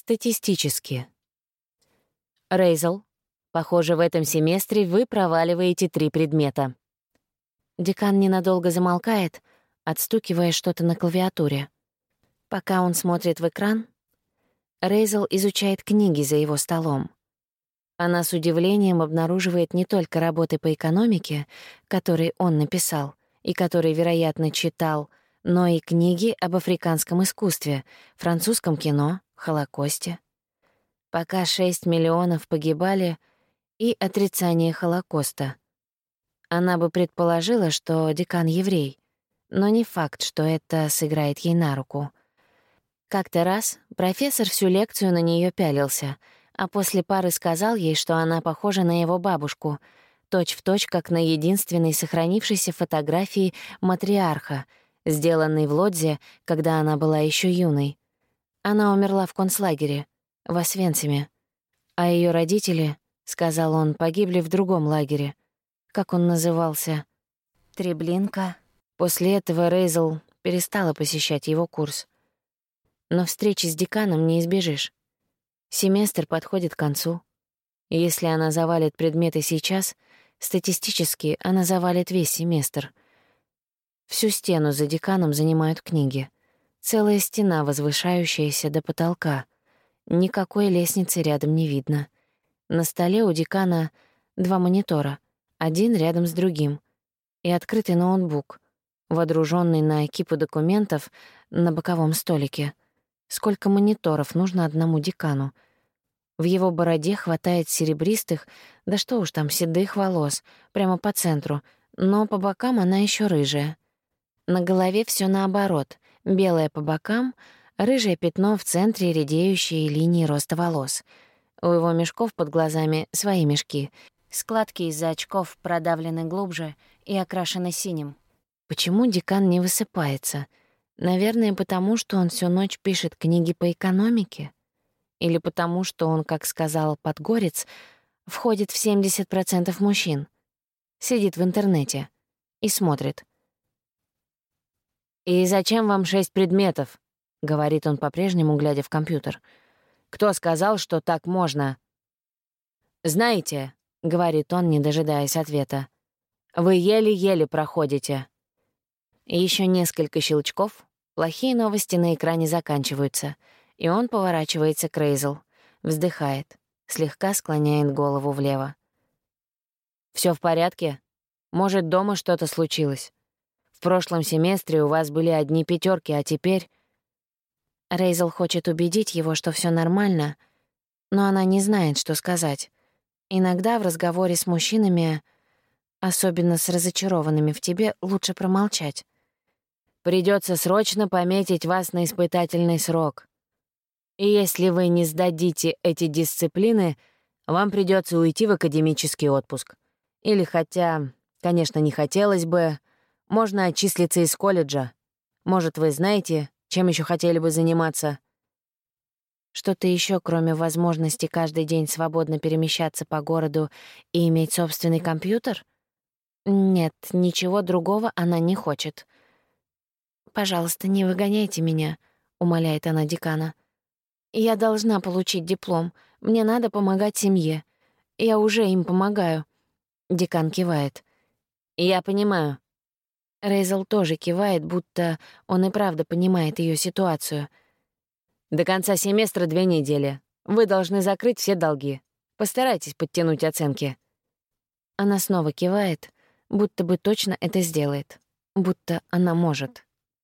Статистически. Рейзел, похоже, в этом семестре вы проваливаете три предмета. Декан ненадолго замолкает, отстукивая что-то на клавиатуре. Пока он смотрит в экран, Рейзел изучает книги за его столом. Она с удивлением обнаруживает не только работы по экономике, которые он написал и которые, вероятно, читал, но и книги об африканском искусстве, французском кино, Холокосте. Пока 6 миллионов погибали, и отрицание Холокоста. Она бы предположила, что декан еврей, но не факт, что это сыграет ей на руку. Как-то раз профессор всю лекцию на нее пялился, а после пары сказал ей, что она похожа на его бабушку, точь-в-точь, точь, как на единственной сохранившейся фотографии матриарха, сделанной в Лодзе, когда она была еще юной. Она умерла в концлагере, в Освенциме. А ее родители, — сказал он, — погибли в другом лагере. Как он назывался? Треблинка. После этого Рейзел перестала посещать его курс. Но встречи с деканом не избежишь. Семестр подходит к концу. Если она завалит предметы сейчас, статистически она завалит весь семестр. Всю стену за деканом занимают книги — Целая стена, возвышающаяся до потолка. Никакой лестницы рядом не видно. На столе у декана два монитора, один рядом с другим, и открытый ноутбук, водруженный на кипу документов на боковом столике. Сколько мониторов нужно одному декану? В его бороде хватает серебристых, да что уж там, седых волос, прямо по центру, но по бокам она еще рыжая. На голове все наоборот — Белое по бокам, рыжее пятно в центре редеющей линии роста волос. У его мешков под глазами свои мешки. Складки из-за очков продавлены глубже и окрашены синим. Почему декан не высыпается? Наверное, потому что он всю ночь пишет книги по экономике. Или потому что он, как сказал Подгорец, входит в 70% мужчин. Сидит в интернете и смотрит. «И зачем вам шесть предметов?» — говорит он по-прежнему, глядя в компьютер. «Кто сказал, что так можно?» «Знаете», — говорит он, не дожидаясь ответа, «вы еле-еле проходите». Еще несколько щелчков, плохие новости на экране заканчиваются, и он поворачивается к Рейзел, вздыхает, слегка склоняет голову влево. Все в порядке? Может, дома что-то случилось?» В прошлом семестре у вас были одни пятерки, а теперь...» Рейзел хочет убедить его, что все нормально, но она не знает, что сказать. Иногда в разговоре с мужчинами, особенно с разочарованными в тебе, лучше промолчать. Придется срочно пометить вас на испытательный срок. И если вы не сдадите эти дисциплины, вам придется уйти в академический отпуск. Или хотя, конечно, не хотелось бы, можно отчислиться из колледжа. Может, вы знаете, чем еще хотели бы заниматься? Что-то еще, кроме возможности каждый день свободно перемещаться по городу и иметь собственный компьютер? Нет, ничего другого она не хочет. «Пожалуйста, не выгоняйте меня», — умоляет она декана. «Я должна получить диплом. Мне надо помогать семье. Я уже им помогаю». Декан кивает. «Я понимаю. Рейзел тоже кивает, будто он и правда понимает ее ситуацию. «До конца семестра две недели. Вы должны закрыть все долги. Постарайтесь подтянуть оценки». Она снова кивает, будто бы точно это сделает. Будто она может.